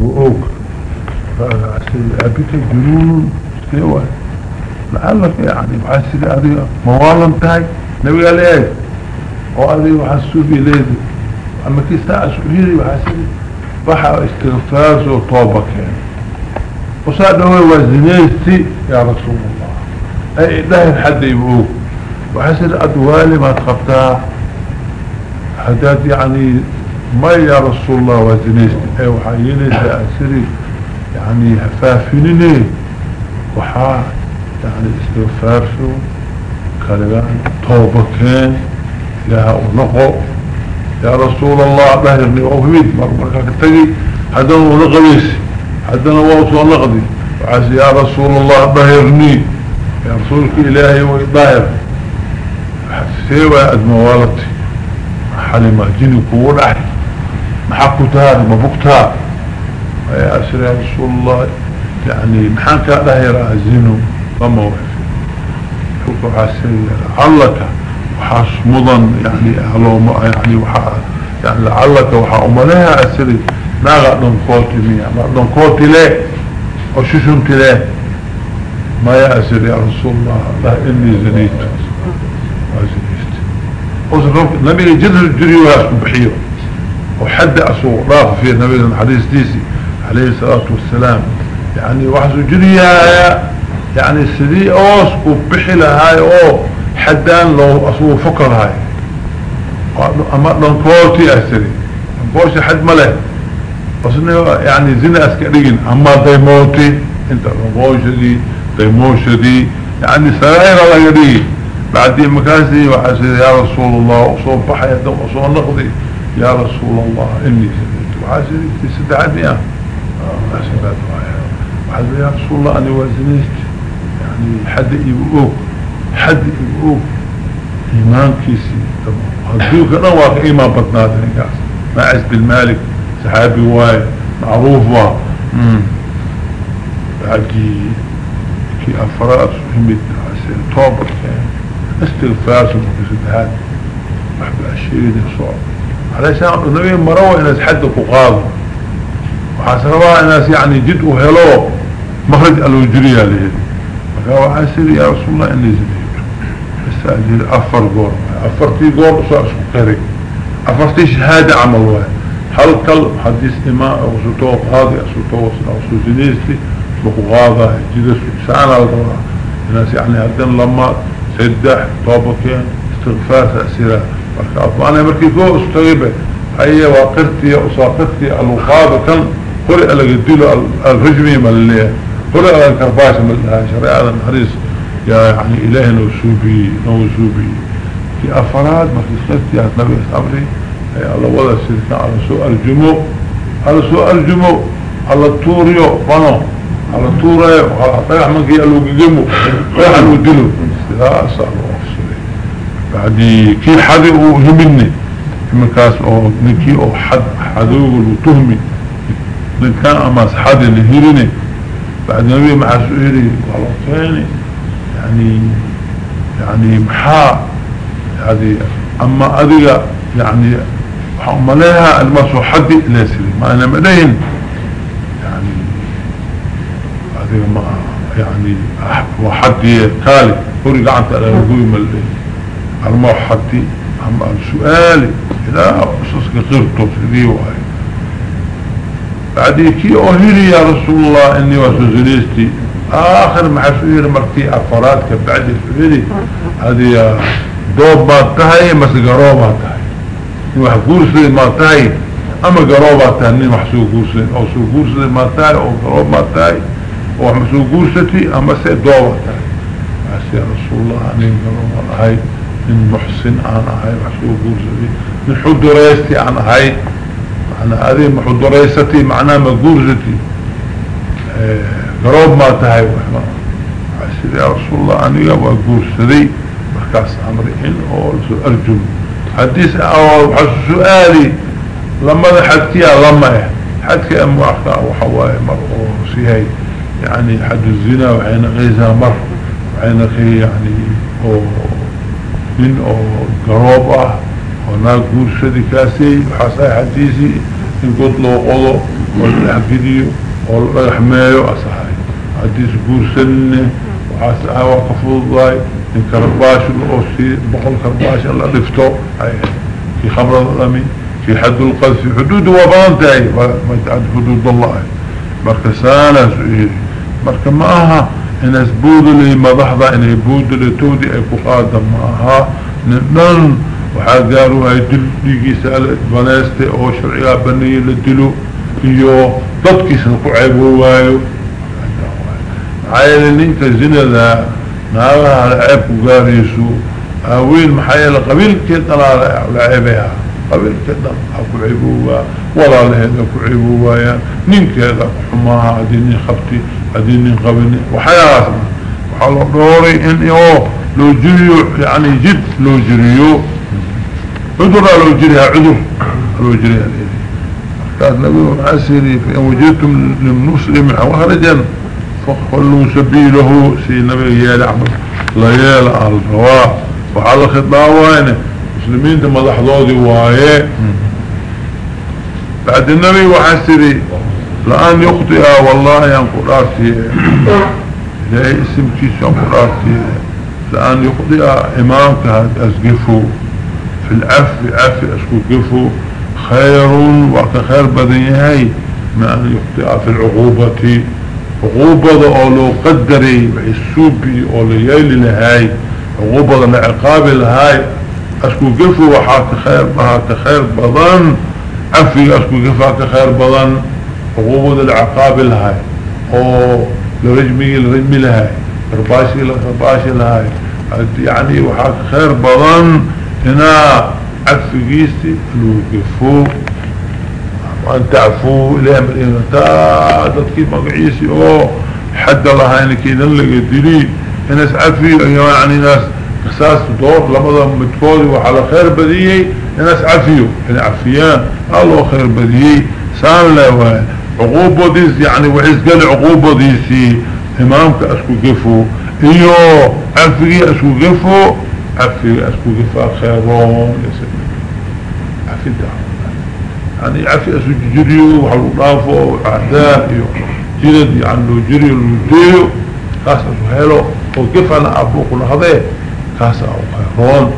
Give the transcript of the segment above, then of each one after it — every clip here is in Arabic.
وأوك. أبيك جنون. سوى لعلك يعني بحسد أذي موالا تاي. نبي قال إيه؟ وأذي وحسوب إليه أما كي ساعة سؤيري وحسد بحا استغفار وطوبة كان وصاد هو وزنيستي يا رسول الله. أي ده الحد يبقوك وحسد أدوالي ما تخبتها حداد يعني ما يا رسول الله وزنيستي اي وحييني سأسري يعني هفافنيني. وحا يعني استغفار شو كالغان توبة كان يا ونقو يا رسول الله بهرني وفيد مرمرك تجي. حدنا ونقبيس حدنا ووصل نقضي وعسى يا رسول الله بهرني. يا رسولك إلهي ويباهر سيوى أدموالتي. حلمة جيني كون محكو تاري مبوك يا أسر يا رسول الله يعني محاكا لاهر أزينه فما وفي حكو حسين علك وحاس مضن يعني أهلو يعني وحا يعني لعلك وحا أماليها أسري ناغا دنكوتي ميا ما دنكوتي ليه؟ وشوشنتي ليه؟ ما يا أسر يا رسول الله لا إني زنيت. وزنيت وزنيت نبي جدر الجري واسم بحيرة. وحد أسوء رأف في النبي الحديث ديسي عليه الصلاة والسلام. يعني وحسو جريها يعني سدي أوس وبحي لهاي أو حدان لو أسوء فكر هاي. أما لنكورتي أسري لنكورتي حد مله بس يعني زنا أسكرين أما ديموتي إنت لنكورتي ديموشدي يعني سرائر الله يدي. بعد مكاسي وحسد يا رسول الله وصوب بحي يدو وصوب نقضي. يا رسول الله إني سديت وحسد تسدعني آه أسدات وحسد يا رسول الله أني وزنيت. يعني حد يبقوك حد يبقوك إيمان كيسي. هدوك أنا واقع إيمان بطنات ما عز بالمالك سحابي واي معروف وا بعدي كي أفراد همت حسين توبة استغفار سمك سدهات محبا الشيء صعب. علشان النبي مروى إنه تحدث وقاضي وحسنوا الناس يعني جد وهلو مخرج الوجرية له. فقالوا حاسر يا رسول الله إني زديد استأجل أفر قول أفرتي قول سؤال سكري أفرتي شهادة عمل هل كل حديث إماء أو سطوة قاضي أو سطوة أو سوزينيستي بقاضة جد سعنا الناس يعني هدن لما سدح طوبكين استغفار تأثيرها أنا مركي فوق استغيبه هي وقرتي وصاقرتي الوقاضة كان قرئ لقديله الرجمي من اللي قرئ الكرباش من شريعة الحريص يعني إله نوسوبي نوسوبي في في سنتي يا نبي أمري الله ولا سيدنا على سوء الجمو على سوء الجمو على الطوريو بانو. على الطوريو على طيح من كي قالوا جمو طيح الودلو لا الله. بعدي كي حدي وهمني كاس أو نكي أو حد حدوغ وتهمي نكان اما حد اللي بعد نبي مع سؤالي والله يعني يعني محا. هذه أما اذيك يعني هم لها المسو حد ليسري ما أنا مدين. يعني هذه ما يعني وحدي كالي. فرق عنك على الهوي ملي الموحدي هم السؤالي لا أصدق غيرت فيه وهي بعد كي أهيري يا رسول الله إني وسوزريستي آخر محسوير مرتي أفرادك بعد الفريري هذه دوب ماتهي مس قرو ماتهي واحد قرسي ماتهي أما قرو ماتهي أني محسو قرسي أو سو قرسي ماتهي أو قرو ماتهي ومسو قرستي أما سي دوب ماتهي يا رسول الله أني قرو ماتهي من محسن عن هاي محسوب جرزدي من حضرايستي عن هاي. عن هذه محضرايستي معنى ما جرزدي قروب آه، ما تهي وحما عسيد يا رسول الله عني يا وجرزدي مركز إن أولس أرجم حديث أول حسو سؤالي. لما نحكي لما حكي أم أخطاء وحواي مرقور سيهي يعني حد الزنا وعين غيزة مرق وعين خي يعني أوه. من قرابة هناك قول شديكاسي حصي حديثي إن قد لو قضو والأكريو والرحمايو أصحي حديث قول سنة وحصي وقفو الضاي إن كرباش الأوسي بقل كرباش الله لفتو في خبر الرمي في حد القذف في حدود وبانتعي ما يتعد حدود الله. مركزانة سانس مركز ماها inaas buudalay madaxda inay buudalay toodii ay ku qaada ma aha nin dhan waxaa gaaruhay dil dhiigiisa baneystay oo sharcigaa baneeye la dilo iyo dadkiisna ku ceebo waayo maxaa yeele ninka zinada naagaha la ceeb ku gaarayso haween maxaa yeele qabiilkee dhanaa la ceebaya qabiilkee dhan ha ku ceeboowaa walaalaheeda ku هذين قبني وحياة. وحال دوري إن يو لو جريو يعني جد لو جريو عذر لو جريها عذر لو جريها كان نبي عسري فإن وجدتم للمسلم وهرجا فقلوا سبيله سي نبي يالي عمد ليالي على الرواح وعلى خطاوين مسلمين دم الأحضاء دي وهاي بعد النبي وحسري لأن يخطئ والله ينقل آرتي إلهي اسم كيس ينقل آرتي لأن يخطئ إمامك أسقفه في العفو عفو أسقفه خير وكخير بدنيهي ما أن يخطئ في العقوبة. عقوبة أو لو قدري. وحسوبي أو ليالي لهاي. عقوبة لعقاب لهاي. اسكو قفو وحاك خير بها كخير بضان عفي اسكو قفا كخير بضان عقوبة العقاب لهاي أو لرجمي لرجمي لهاي رباشي لرباشي لهاي يعني وحاك خير بضان هنا عفي قيستي لو قفو وأن تعفوا إليه مرينا تادتكي مقعيسي أوه حد الله إنك إذن لك دلي ناس عفي يعني ناس قصاص دور لماذا متفوضي وعلى خير بديهي. ناس عفيو يعني عفيان. الله خير بديهي. سام الله عقوبة ديس يعني وعيز قال عقوبة ديسي. إمامك أسكو قفو. إيو عفي أسكو قفو. عفي أسكو قفا خيرون عفي الدعم يعني عفي اسو جريو وحلو ضافو عداء جلد يعني لو جريو لو جريو كاسا سهيلو وكيف أنا أبوك لهذا كاسا أو خيرون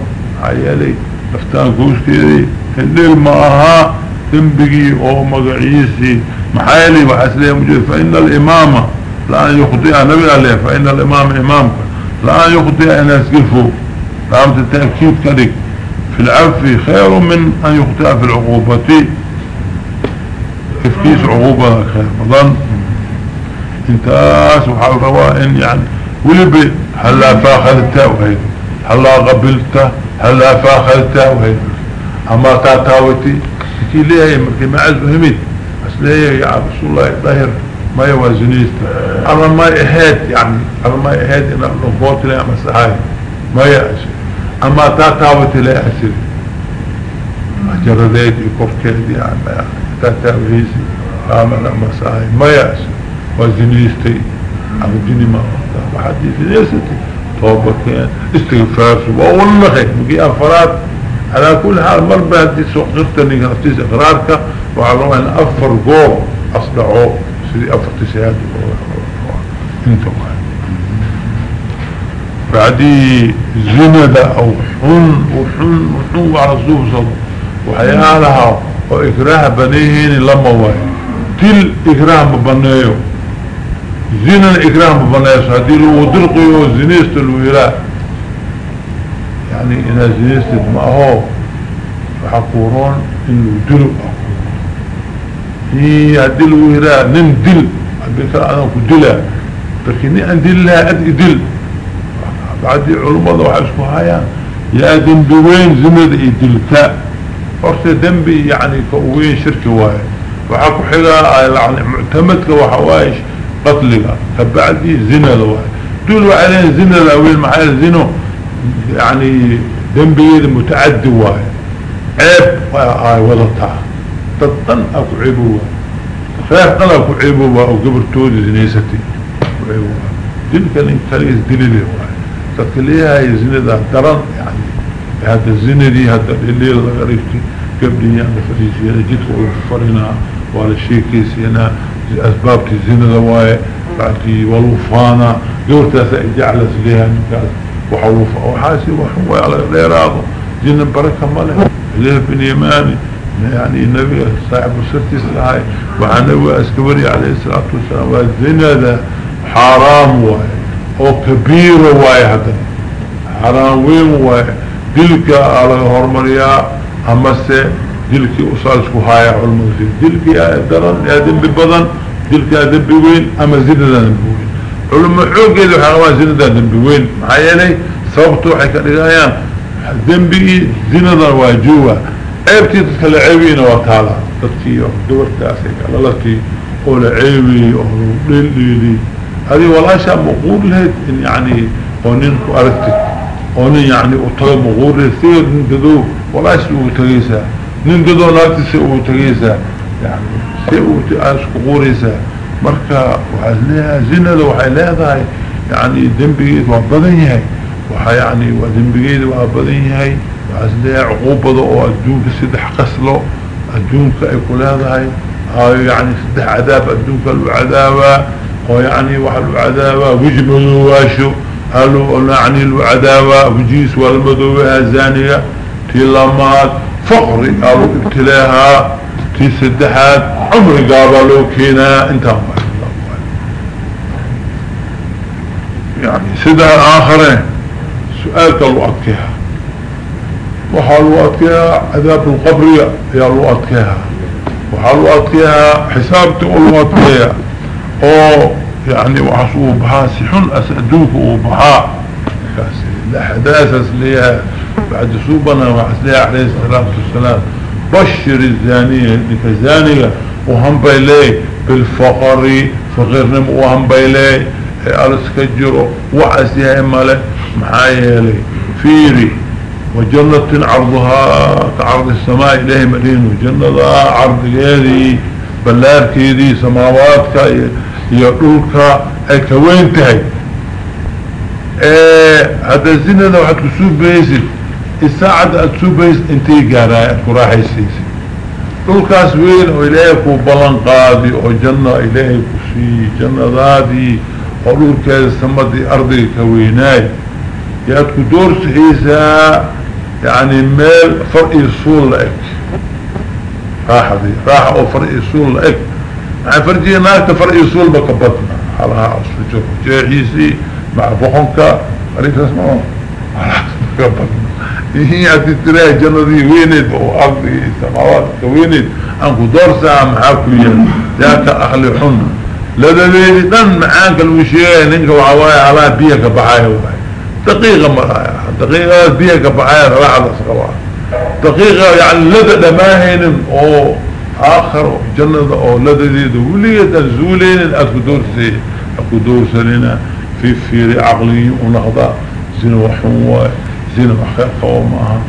عيالي أفتان قوش كيدي الليل معها. تنبقي أو مقعيسي محايلي وحسلي مجيد. فإن الإمامة لأن يخطئ نبي عليه فإن الإمام إمامك لأن يخطئ أن يسقفه. رامت التأكيد كذلك. في العفو خير من أن يخطئ في العقوبة. تفكيس عقوبة خير مضان انتاس وحال رواء يعني ولبي هلا فاخذته وهيد هلا قبلته هلا فاخذته وهيد أما تاتاوتي كي ليه مركي معز مهمت بس ليه يا رسول الله ظاهر ما يوازنيست أما ما يهاد يعني أما ما يهاد أنا نبوت لي اما سهاي ما يأسي أما تاتاوتي لا يأسي جرديد يكفكيد يعني تتاويسي عمل مساعي ما يأس وزنيستي عم الدنيا ما وحديث ليستي توبة كان استغفار. والله خير مجي أفراد. على كل حال مر بعد سوقتني نفتيز إقرارك وعلوه أن أفر قوم أصدعوا سيدي أفر تسياد انت وقال بعدي زند أو حن وحن وحن وعلى الزوف صدر. وحيالها وإكراه بنيهين لما واي. تل إكراه مبنيه زنا إكراه مبنيه هذه لو درقيو زنيست الولاء يعني إنا ما هو فحقورون إنه دلو هي هذه الولاء نم دل. بك أنا كدلا لكن أن دلها أدي دل. بعد علماء وحسكوا هايا يا دم دوين زند إدلكا horta dembi yani ka uweyn shirki waaye waxaa ku xigaa yani muctamadka waxa waaye qatliga kabacdi zinada waaye dul waxay يعني دنبيه متعدوا عيب اي آه، ولطا تطن اقعبوا فاهتنا اقعبوا وقبرتوا لذنيستي دلك الانتاليز دليلي تطليها يزني ذا دران يعني هذا الزني دي هذا اللي غريفتي قبلي أنا فريسي يعني أنا جيت وفرنا وعلى شيء كيسي أنا يعني اسبابتي الزني ذا واي بعدي والوفانا. قبرتها سأجعلت ليها نكاسي وحوف وحاسي وحوي على الإرادة جن بركة ماله إليه بن يماني يعني النبي صاحب سرتي سلاحي وعنوي أسكبري عليه الصلاة والسلام. والزنا ذا حرام واي أو كبير واي هذا حرام وين واي دلك على هرمريا همسه دلك أصالسكو هاي علم دلك يا درن يا دم ببضن دلك يا دم بوين. أما زنا دم بوين علم عوق يدو حقوان زنا دم بوين معايا sababtu waxay ka dhigayaan dembigii zinada waa jooga ceebtii dadka la ceebiyeyna waa taala dadkii oo gabartaasay kalalatii oo la ceebiyey oo dheeldheeli hadii walaashaa maquur lahayd in yani oo nin ku aragtid oo nin yani u taga maquur lahayd siga مركا وحالها زنة وحالها ذاي يعني ذنبقيد وعبادين هاي وحا يعني وذنبقيد وعبادين هاي وحالها عقوبة ذو الجنك سدح قسلو الجنك ايقول هذا هاي يعني سدح عذاب الجنك الوعذابة ويعني وحال الوعذابة وجب الواشو هلو ونعني الوعذابة وجيس والمدوبة الزانية تلامات فقري قالوا ابتلاها ibtilaahaa tii saddexaad cumrigaabaa loo keenaa intaan يعني سيدة آخرين. سؤالك لو أدكيها وحال أدكيها عذاب القبر يا لو أدكيها وحال حسابتي لو أدكيها أو يعني وحسوه بها سحن أسأدوك وبها. لا حداثة ليها بعد سوبنا وحسليها عليه الصلاة والسلام. بشر الزانية الزانية وهم بيلي بالفقر فغير وهم بيلي أرسكجره وعسيها إماله معايا لي فيري. وجنة عرضها كعرض السماء إليه مدين وجنة عرض يدي بلار كيدي سماواتك يقولك أي كوين تهي. إيه هذا الزنا لو حتسوب بيسي الساعة اتسوب بيس إنتي قاراء كراحي سيسي دولكاس وين وإليك وبلن قاضي وجنة إليك وسي جنة ذاتي. ودولك السمدي أرضي كويناي. يأتكو دور سحيسا يعني ميل فرق يصول لك. راحة دي راحة أو فرق يصول لك. يعني فرجي ناك فرق يصول بكبتنا. حالها أصل جرح جيحيسي مع بخنك فريق اسمه حالها بكبتنا هي جنة دي ويند وأرضي سماوات ويند أنكو دور ساعة محاكو ين ذاك أخلي حن لذا بيدي دن معاك المشيئة ننك وعوايا على بيك بحايا وبحايا دقيقة مرايا. دقيقة بيك بحايا راح الأسقوات دقيقة يعني لدى دماهن أو آخر جنة أو لدى دي دولية تنزولين أكو دور سي. أكو دور سلينا في فيري عقلي ونهضة زين وحوة زين وحقيقة وماها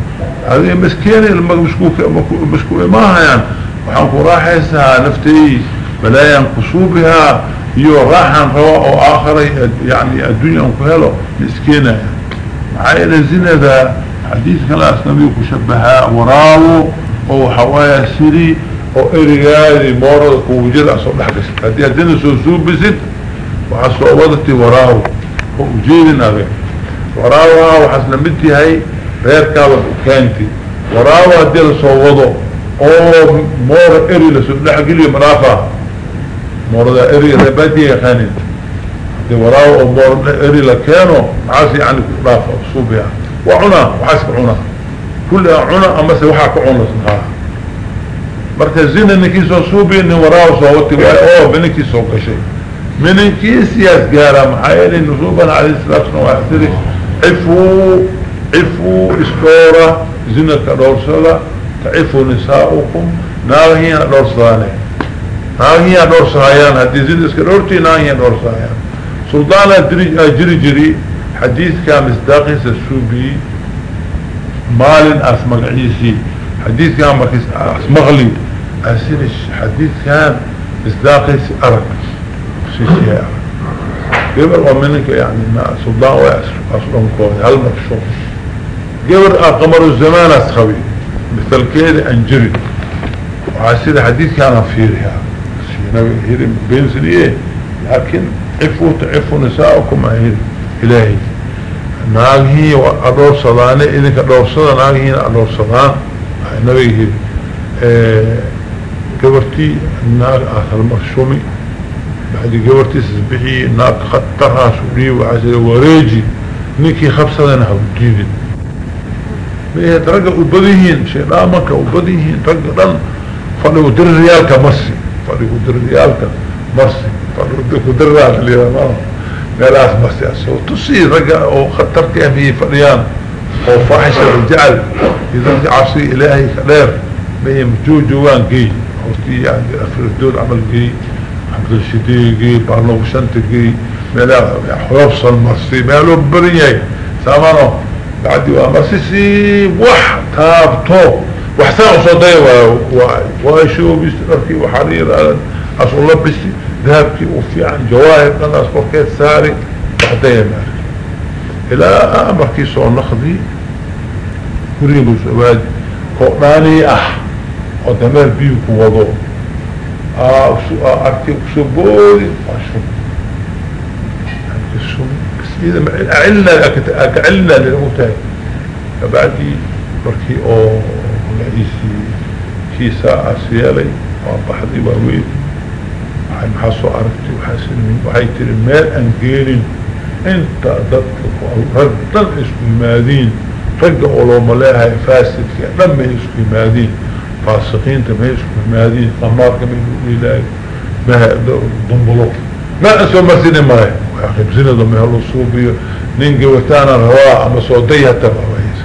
هذه مسكينة المشكوكة مشكوكة ماها يعني. وحنكو راحيسها نفتي بلايا انقصوبها يو راحا رواء آخر يعني الدنيا انقهله مسكينة. معايا لزينة ذا. حديث كلا أسنبيك شبهاء وراو. أو حوايا سيري. أو اريادي مورد كوجد اصول لحكس هدي هدين سوسوب بسد وحسو وضتي وراو. وجيدنا غير وراو وحسنا مدي هاي غير كابت وكانتي وراو هدي لسوضو أو مور إري لسوب لحكي لي مرافع مورد إري ربادي خانين دي وراو أو مور إري لكانو عاسي يعني رافع صوبيها وعنا وحسب عنا. كل عنا أما سوحا كعنا سنها. مركز زين انكي سو صوبي إني وراو صوتي أو بنكي سو قشي من انكي سياس قارا محايلي نصوبا عليه الصلاة والسلام. عفو عفو اسكورة زينة دورسلة تعفوا نساؤكم. ناغيا دورسلاني ناغيا دورسلايان هدي زين اسكرورتي ناغيا دورسلايان سلطانة جري جري حديث كان مصداقي سسوبي مال اسمق عيسي. حديث كان أسمغلي. أسيرش حديث كان مصداقي أرق. سيسي قبل ومنك يعني ما صداء واسلام كوني هل مكشوف؟ قبل قمر الزمان اسخوي مثل كده أنجري. وعسيد حديث كان فيها نبي هيرم بين سنيه لكن عفوا تعفوا نساءكم هيرم إلهي. ناغي وأدور صداني إذن كأدور صدان ناغي أدور صدان نبي هيرم قبرتي ناغ آخر مرشومي بعد قبرتي سبحي ناغ خطرها سوري وعسل وريجي نيكي خبصة لنا هوديدين بيه ترقى وبديهين شيطامك وبديهين ترقى فلو در ريالك مرسي فلو در ريالك مرسي فلو در ريالك marsiaso tusii ragga oo khatarka abiye fadhiyaan oo faaxisha rajacl iyo dadka cabsiga ilaahay ka dheer may majoojogaan geey hortii yani afridood camal geey meeloo badan yahay saamano bacdi waa marsisi wax taabto wax saa usoo daya waa waa shoobis dharkii waxariir as u labisi ذهبكي وفي عن جواهر ناس كوركيت ساري بعدين مارك إلى امركي سو نخذي كريم سواد قراني اح ودمر بيو كوضو آه ارتي سبوري أشوف إذا أعلنا أكعلنا للمتاج فبعدي بركي أو رئيسي كيسا أسيالي وضحدي وويد waxay maxaa soo aragtay waxaa waxay tiri meel aan geenin inta dadka rag dhan isku yimaadiin ragga oo looma leehay faasidka dhan may isku yimaadiin فاسقين تميش ما هذه قمار كمين الهي ما ضنبلو ما اسوا ما زين ما هي؟ أخي بزين دم هلو صوبي نينجي وتانا الهواء أما سعودية تبع رئيس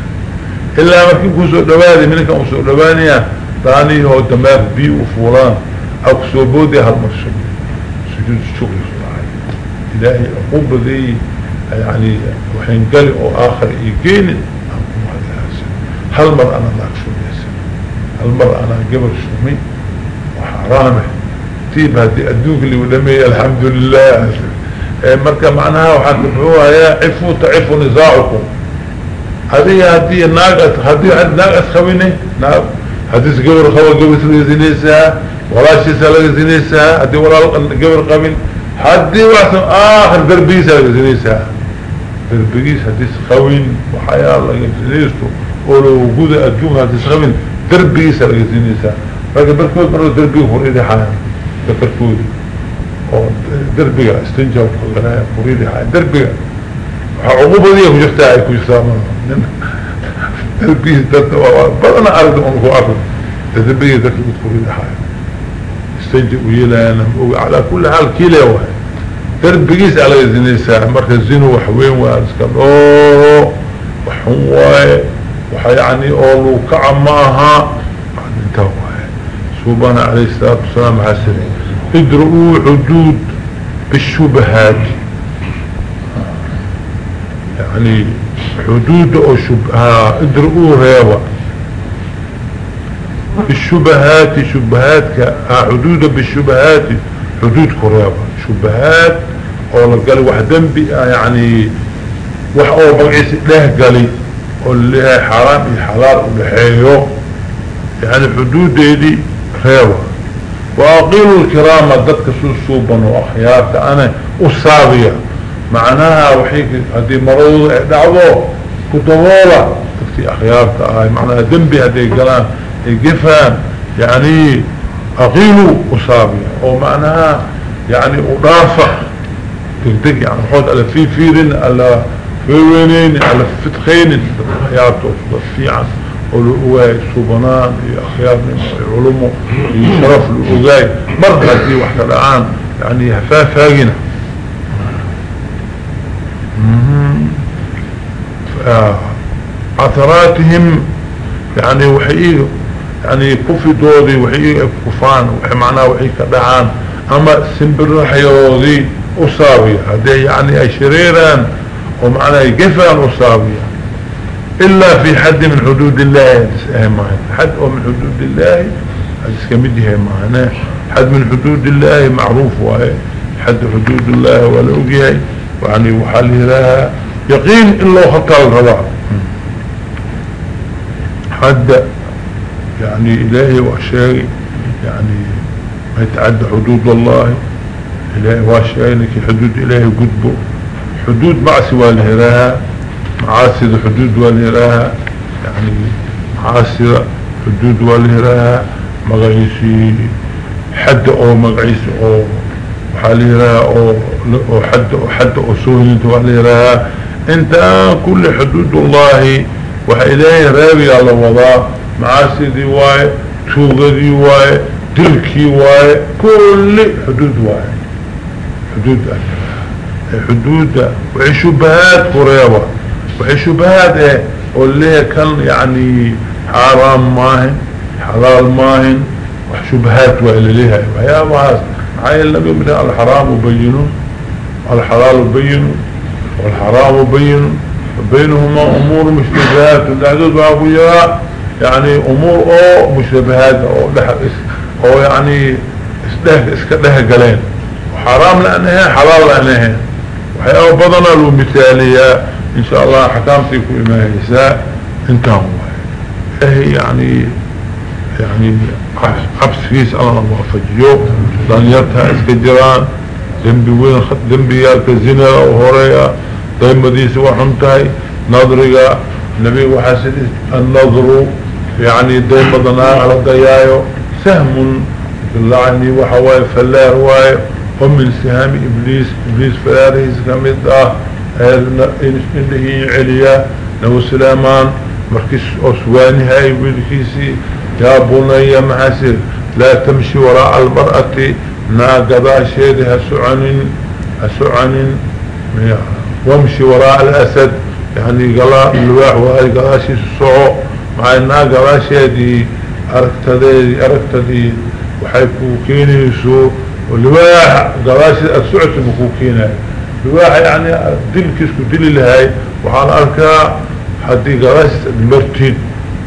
إلا ما كنكو سعودواني منك ام سعودوانية تاني هو دماغ بي وفوران. أو سعودي هالمرشب سجود الشغل الصلاعي إلهي اقوب ذي يعني وحين قال أو آخر يجيني هل مر أنا ناكشوني مر أنا قبل شومي وحرامة. تيب هذه أدوك اللي ودمي الحمد لله. مركا معناها وحكموها يا عفوا تعفوا نزاعكم. هذه هذه ناقص هذه ناقص خويني ناقص حديث قبل خوا قبل سنة ولا شيء سلق زنيسها هدي ولا قبر قبل حدي واحد آخر دربي سلق زنيسها دربيس هدي سخوين وحياة الله زنيسته ولو وجود أدوم هدي سخوين دربي سلق زنيسها فقال بركود مرة دربي فريدي حياة بكركودي دربي استنجا فريدي حياة دربي. عقوبة دي كجفتها كجفتها دربي بدنا أرد أنكو أرد دربي دربي فريدي حياة استنجي ويلانا على كل حال كيلة واحد. تربقيس على الزنيسة مركز زينو وحوين وارسكال أوه. وحواي وحي يعني أولو كعماها. سبحانه عليه الصلاة والسلام حسني. ادرؤوا حدود بالشبهات يعني حدود أو شبهات ادرؤوا ريوة بالشبهات شبهات حدود بالشبهات حدود كرابة شبهات أو قال واحد ذنبي يعني وحقو بقيس له قالي. واللي حرام حلال ولحيو يعني حدود دي ريوة. واقيلوا الكرامة ضدك سوسوبا واخيارك أنا أصابية. معناها وحيك هذه مروض دعوه كتبولة تكتي اخيارك هاي معناها ذنبي هذه قلان الجفان يعني أغيلوا أصابي أو معناها يعني أضافة. تقدق يعني حوض على في فيرين على فيرينين على فتخين حياته في عن ولقواي صوبنان أخيار من علمه شرف الأغاي مرة دي واحدة الآن يعني هفاف هاجنة عثراتهم يعني وحقيقه يعني كفي دودي وحي كفان وحي معناه وحي كدعان أما سنبر حيوضي اصابي هذه يعني اي شريرا ومعناه يقفان اصابي إلا في حد من حدود الله حد من حدود الله اسكمدها معنا حد من حدود الله معروف وهي حد حدود الله ولا اقيا يعني وحاله لها يقين إلا خطر الغضاء حد يعني إلهي وشيء يعني ما يتعدى حدود الله. إلهي وشيء لك حدود إلهي قدبه. حدود معسي والهراها معاسي حدود والهراها يعني معاسي حدود والهراها مغيسي حد أو مغيسي أو وحاليراها أو حد أو حد أو انت وحاليراها انت كل حدود الله وحإلهي رابي الله وضع معاسي دي واي توغ دي واي دلكي واي كل حدود واي. حدود حدود وحي شبهات قريبة وحي شبهات إيه؟ واللي كان يعني حرام ماهن حلال ماهن وحشبهات وإلى ليها. ويا بعض معايا النبي من الحرام وبينه الحلال وبينه والحرام وبينه بينهما أمور مشتبهات ودعدود وابويا يعني أمور أو مشتبهات لحق أو يعني اسده اسكده قلين وحرام لأنها حلال لأنها وحياه بضنا له مثالية إن شاء الله حكامتي كل ما يساء. انتهوا. هي يعني يعني عبس فيس الله موافجيو دانيرتها اسكجران ذنبي وين خد ذنبي يالك الزنا وهوريا. دايما ديس وحمتاي. نظرقا نبي وحسد النظر. يعني دايما ضنا على ضيايو سهم. باللعني وحواي فلار واي ومن سهام إبليس إبليس فلاريس كمده إنه عليا نو سلامان مركز أسواني هاي بالكيسي يا بني محسر لا تمشي وراء المرأة ناقضا شيدها سعن سعن وامشي وراء الأسد يعني قلاء الواح وهي قلاشي الصعو مع الناقضا شيدي أركتدي أركتدي وحيكو كينيسو والواح قلاشي السعة مكوكينة الواح يعني دل كيسكو دل لهاي. وحال أركا حدي قلاشي المرتين.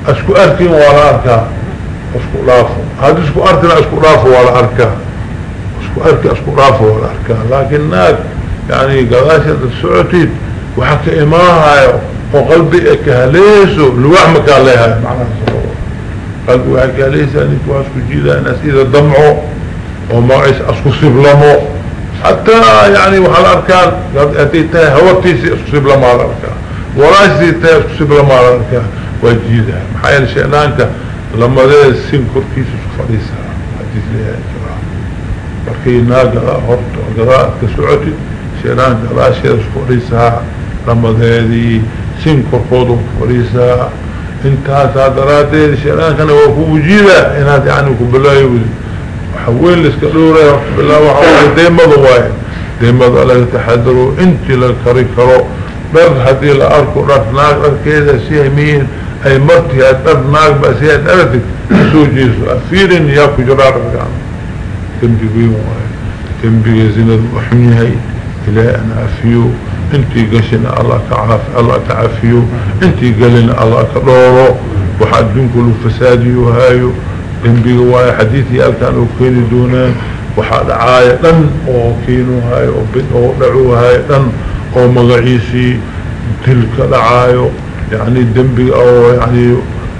أسكو أركين ولا أركا أسكو رافو هذا أسكو أركنا أسكو رافو ولا أركا. أسكو اركا أسكو رافو ولا أركا. لكن ناك يعني قراشة السعودية وحكى إماها وقلبي اكهليسو لوحمك عليها معنى قلبي وحكى ليس انك واسكو جيدا ناس اذا دمعوا وما عيس أسكسب لمو. حتى يعني وحال أركان أتيته هوتيسي أسكسب لما الأركان. ولا يزيته أسكسب لما الأركان. وجيده حيان شئنانك لما ذي السين كوركيسي فريسة أتيس ليها إجراء بكينا قراء هرت وقراء كسعودي شئنانك لا شئ فريسة لما ذي السين كوركودو فريسة انتهى سادراته شئنانك أنا وفو وجيده إنه يعني كبلاي وجيده deemada waaye deemada laga taxadaro intii la kari karo dhar haddii la arko dhar naag dharkeeda si hamiin أي مرتي ناق باسيات ارتك سوجيسو أفيرين ياكو جرار رقام تنبي بيهم تنبي زينة وحميهي إلى أنا أفيو. انتي قشنا الله كعاف الله كعافيو انتي قلنا الله كدورو وحدون كله فساديو هايو. تنبي واي حديثي الكانوا كيني دونان وحاد عاية دن أو كينو هاي أو بن أو دعو هاي دن أو مغعيسي تلك دعايو يعني الدنبي أو يعني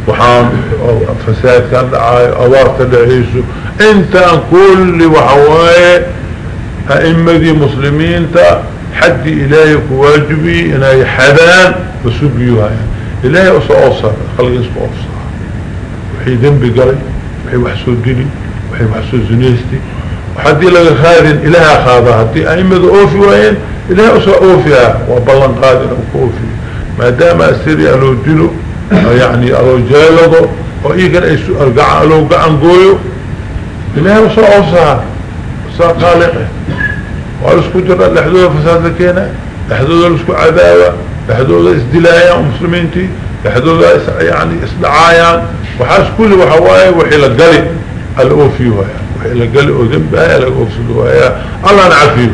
وحام أو فساد كان دعاي اوارت دعيسو. إنت كل وحواي أئمة مسلمين تا حد الهي كواجبي أنا حدان بسوبيوها إلهي اصا اوصر خلق اوصر وحي دنبي وحي وحسو ديني وحي وحسو زنيستي. وحدي لغا خادن الها خاضها هدي أئمة أوفي وين؟ إلهي اصا اوفيها وبلن قادر اوفي ما دام أسيري ألو دلو يعني ألو جايلضو وإيكن أرقع ألو قعن قويو إلهي وصا أوصاها وصا خالقه. وعلسكو جرى لحدود فساد لكينا لحدود لسكو عداوة لحدود إسدلايا ومسلمينتي لحدود يعني إسدعايا وحاس كل وحواي وحي لقلي الأوفيوها وحي لقلي أذنبها لأوفسدوها الله نعفيه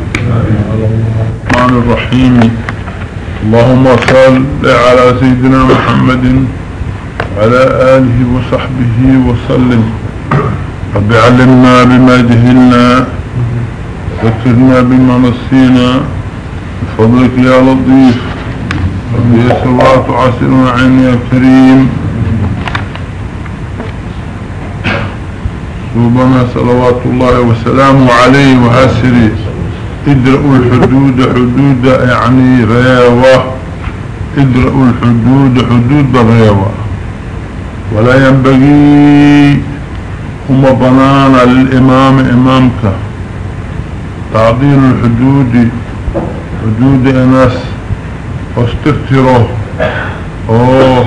الرحمن الرحيم. اللهم صل على سيدنا محمد وعلى آله وصحبه وسلم. رب علمنا بما جهلنا ذكرنا بما نسينا. بفضلك يا لطيف. رب يسر وعسر عين يا كريم. سبحانه صلوات الله وسلامه عليه وهاسري ادرأوا الحدود حدود يعني ريوة ادرأوا الحدود حدود ريوة ولا ينبغي هم بنانا للإمام إمامك. تعديل الحدود حدود أناس واستفتره أو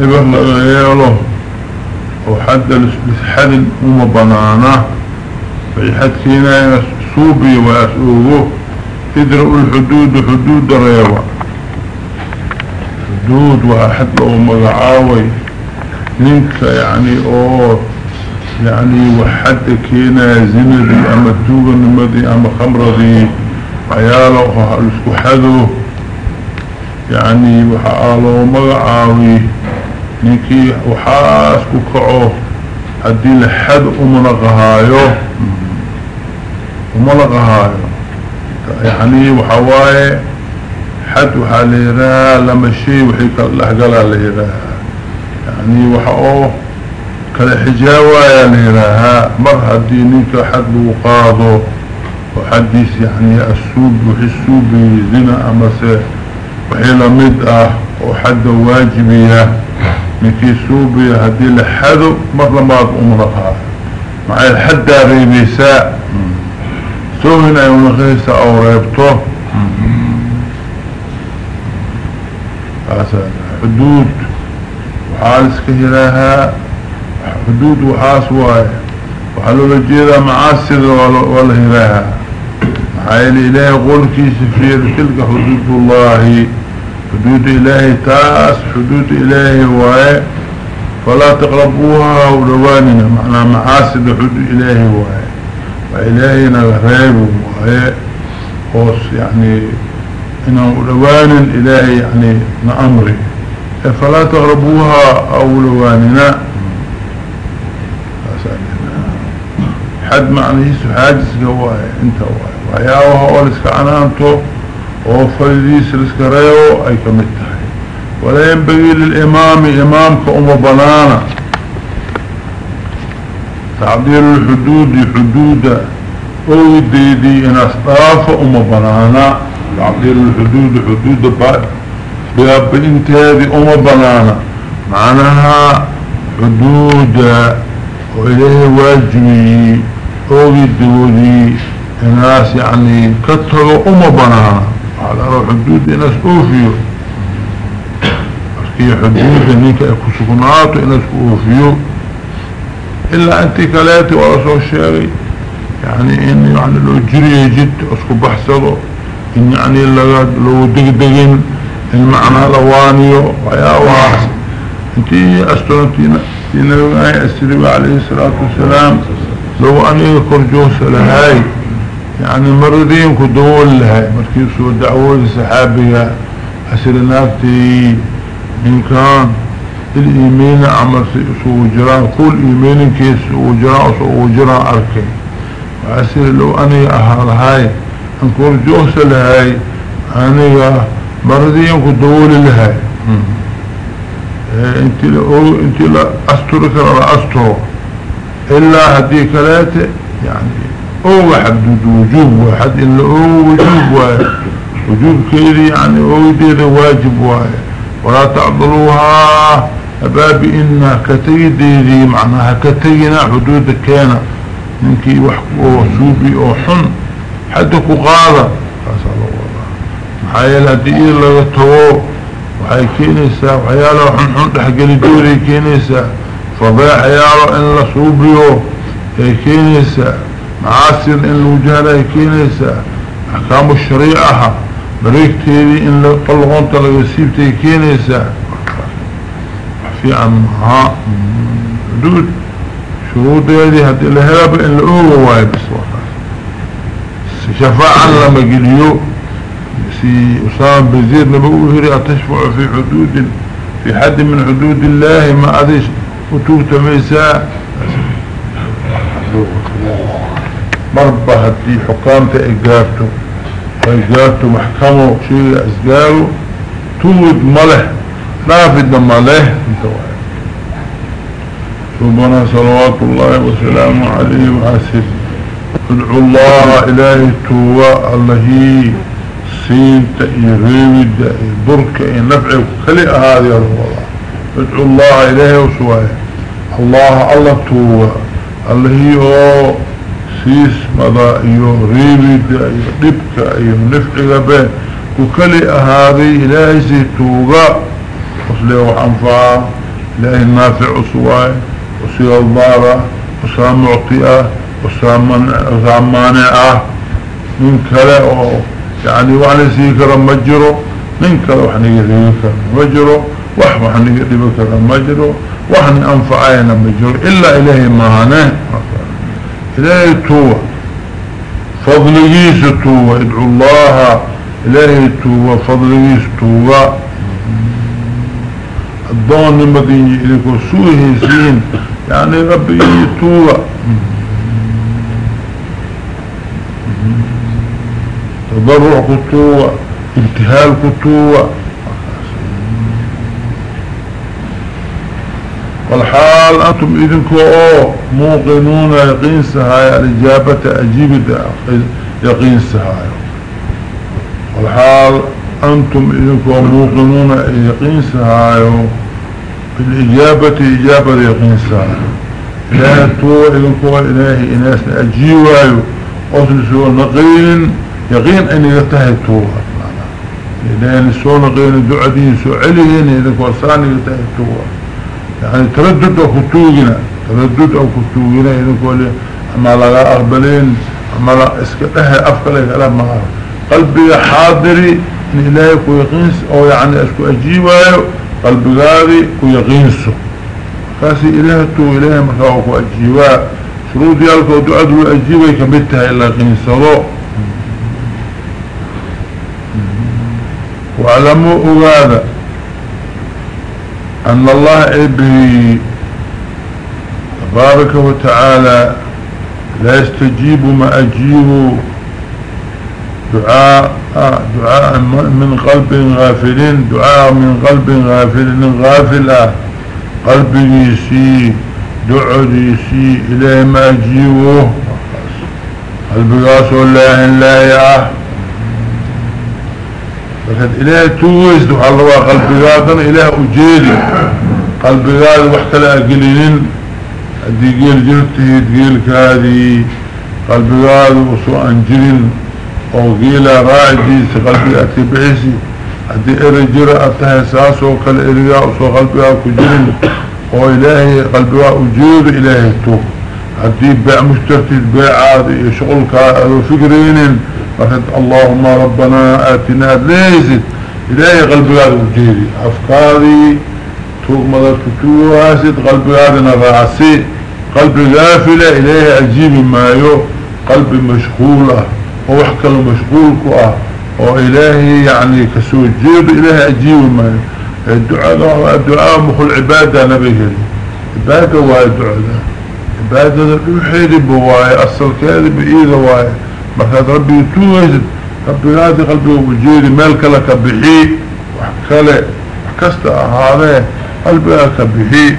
هبه لغياله أو حد لحد هم بنانا في حد كينا سوبي واسوه ادرؤوا الحدود حدود ريوة. حدود واحد لو مقعاوي نينك يعني أو يعني وحد كينا زندي أما توغ نمدي أما خمرضي. عياله الاسكو يعني وحالو مقعاوي نيكي وحاسكو كعو هدي لحد امنقهايو امنقهايو يعني وحواي حد وحاليرا لما الشيء وحيك الأحقال عليها يعني وحاوه كلا حجاوة ليراها مر هدي نيك حد وقاضو. وحديث يعني السوب وحسوب زنا أمسه. وحيلا مدأة وحد واجبية مكي سوبي هدي لحدو مر لما أمرها. معي الحد ريبيساء سوهن أي ونخيسة أو ريبطه حدود. وحالس كهلاها حدود وحاس واي. وحلو لجيدا معاسر ولا هلاها حيال إلهي قول كيس في تلك حدود الله. حدود إلهي تاس حدود إلهي واي فلا تقربوها ولواننا معنى معاسر حدود إلهي واي وإلهينا غريب واي قوس يعني إنه لوان إلهي يعني نأمري. فلا تقربوها أو لواننا حد معنى حاجز قواي انت واي وحياوها ولسك عنانتو وفريديس لسك ريو أي كمتهي ولا ينبغي للإمام امامك ام بنانا. تعديل الحدود حدود أو ديدي إن اصطاف أم بنانا. تعديل الحدود حدود باب انت هذه أم بنانا. معناها حدود وإليه واجبي اوغي دودي الناس يعني كتروا أم بنانا. على روح حدود الناس اوفيو في حدود نيك اكسكنات الناس اوفيو إلا أنت كلاتي ورسول الشيغي يعني إن يعني لو جري جد أسكو بحثه إن يعني لو دقدقين المعنى لوانيو. ويا واحد. انتي أسترنتين نبي أسرب عليه الصلاة والسلام. لو أني كرجوس لهاي. يعني مردين كدول لهاي مركيسوا دعوة السحابية أسرناكتي إن كان الإيمين عمل سوء جران كل إيمين كيس سوء جران سوء جران أركي. وأسر لو أني أهل هاي أن كرجوس لهاي أني مردين كدول لهاي انت لأ انت لأ أسترك ولا استر إلا هدي كلاته يعني أو حدود وجوب واحد إلا أو وجوب واحد. وجوب كيري يعني أو دير واجب واحد. ولا تعضلوها. باب ان كتيدي معناها كتينا حدود كان منكي وحكو سوبي أو حن. حدك قاضى قاسى الله. محايا هدي إيه لغتوه waxay keenaysaa waxyaalaha xunxun dhexgeli dooray keenaysaa fadaax yaalo in la suubiyo ay عاسر ان الوجالة كينيسة احكام الشريعة بريك تيري إن قلغون تلقسيب تي كينيسة في عمها دود. شروط يدي هات إلى هلاب إن الأول واي بصوحة شفاء علم قليو سي اسام بزير نبقو هري أتشفع في حدود في حد من حدود الله ما اذيش وتوت ميساء Thank you. مربى هدي حكامة إقارته وإقارته محكمة شيء أسقاره تود مله نافد مله ربنا صلوات الله وسلامه عليه وعسل أدعو الله إلهي توى الله سينت يريد بركة نفعك كلي هذه الله. أدعو الله إلهي وسواه الله الله توى الله هو سيس مضى يريد يدبك ينفعك به وكلي هذه إلهي سيتوى وصلي وحنفعه إلهي النافع سواه وسيء الضارة وسام معطئة وسام مانعة. من كلا يعني وحنا سيكرا مجرو من كلا وحنا يذيكرا مجرو وحنا يذيكرا مجرو وحنا أنفعينا مجرو إلا إلهي مهانه. إلهي توه فضلقيس توه ادعو الله إلهي توه فضلقيس توه الضون مديني إليكو سوه سين يعني ربي توه تضرع كتوة ابتهال كتوة والحال أنتم إذنكو موقنون يقين سهايا الإجابة أجيب يقين سهايا. والحال أنتم إذنكو موقنون يقين سهايا بالإجابة إجابة يقين سهايا. إله تو إذنكو إلهي إناس أجيوايو أصل سوى نقين يقين أن يتهي توها لأن سوى نقين دعدين إذنكو أصاني يتهي توها يعني تردد أو كتوغنا تردد أو كتوغنا إذنكو أما لغا أقبلين أما لا إسكتها أفكالك ألا ما قلبي حاضري إن إلهي كو يقينس أو يعني أسكو أجيبايو قلبي غاري كو يقينسو كاسي إله تو إله مكاو كو أجيبا شروط يالكو دعدو أجيبا كمتها إلا قينسلو وأعلموا أغادا أن الله إبه تبارك وتعالى لا يستجيب ما أجيب دعاء دعاء من قلب غافلين دعاء من قلب غافل غافلة قلبي يسي دعودي يسي إليه ما أجيبه. قلبي قاسوا الله لكن إله تويس دوح الله قلبي قادنا إله أجيري قلبي قاد وحكلا أقلين هدي قيل جرته تقيل كادي قلبي قاد وسوء أنجرين أو قيل راعديس قلبي أتبعيسي هدي إرجر أتها ساسو كال إرجاء وسوء قلبي أكجرين أو إلهي قلبي أجير إلهي توب. هدي بيع مشترتي بيع عادي شغل فكرين فقد اللهم ربنا آتنا ليزد إلهي هذا وجيري أفكاري توغمضت كتواسد قلبي هذا نراسي قلبي غافلة إلهي أجيب مايو. قلبي مشغولة ووحكا مشغول كؤه وإلهي يعني كسو جيب إلهي أجيب مايو. الدعاء الدعاء مخل عبادة نبي قال عبادة واي الدعاء عبادة الوحيد بواي أصل كاذب إيذا واي. مركز ربي يتوهد ربي هذه قلبي وجيري مالك لك بحي. وحكالي وحكست هذا قلبي لك بحي.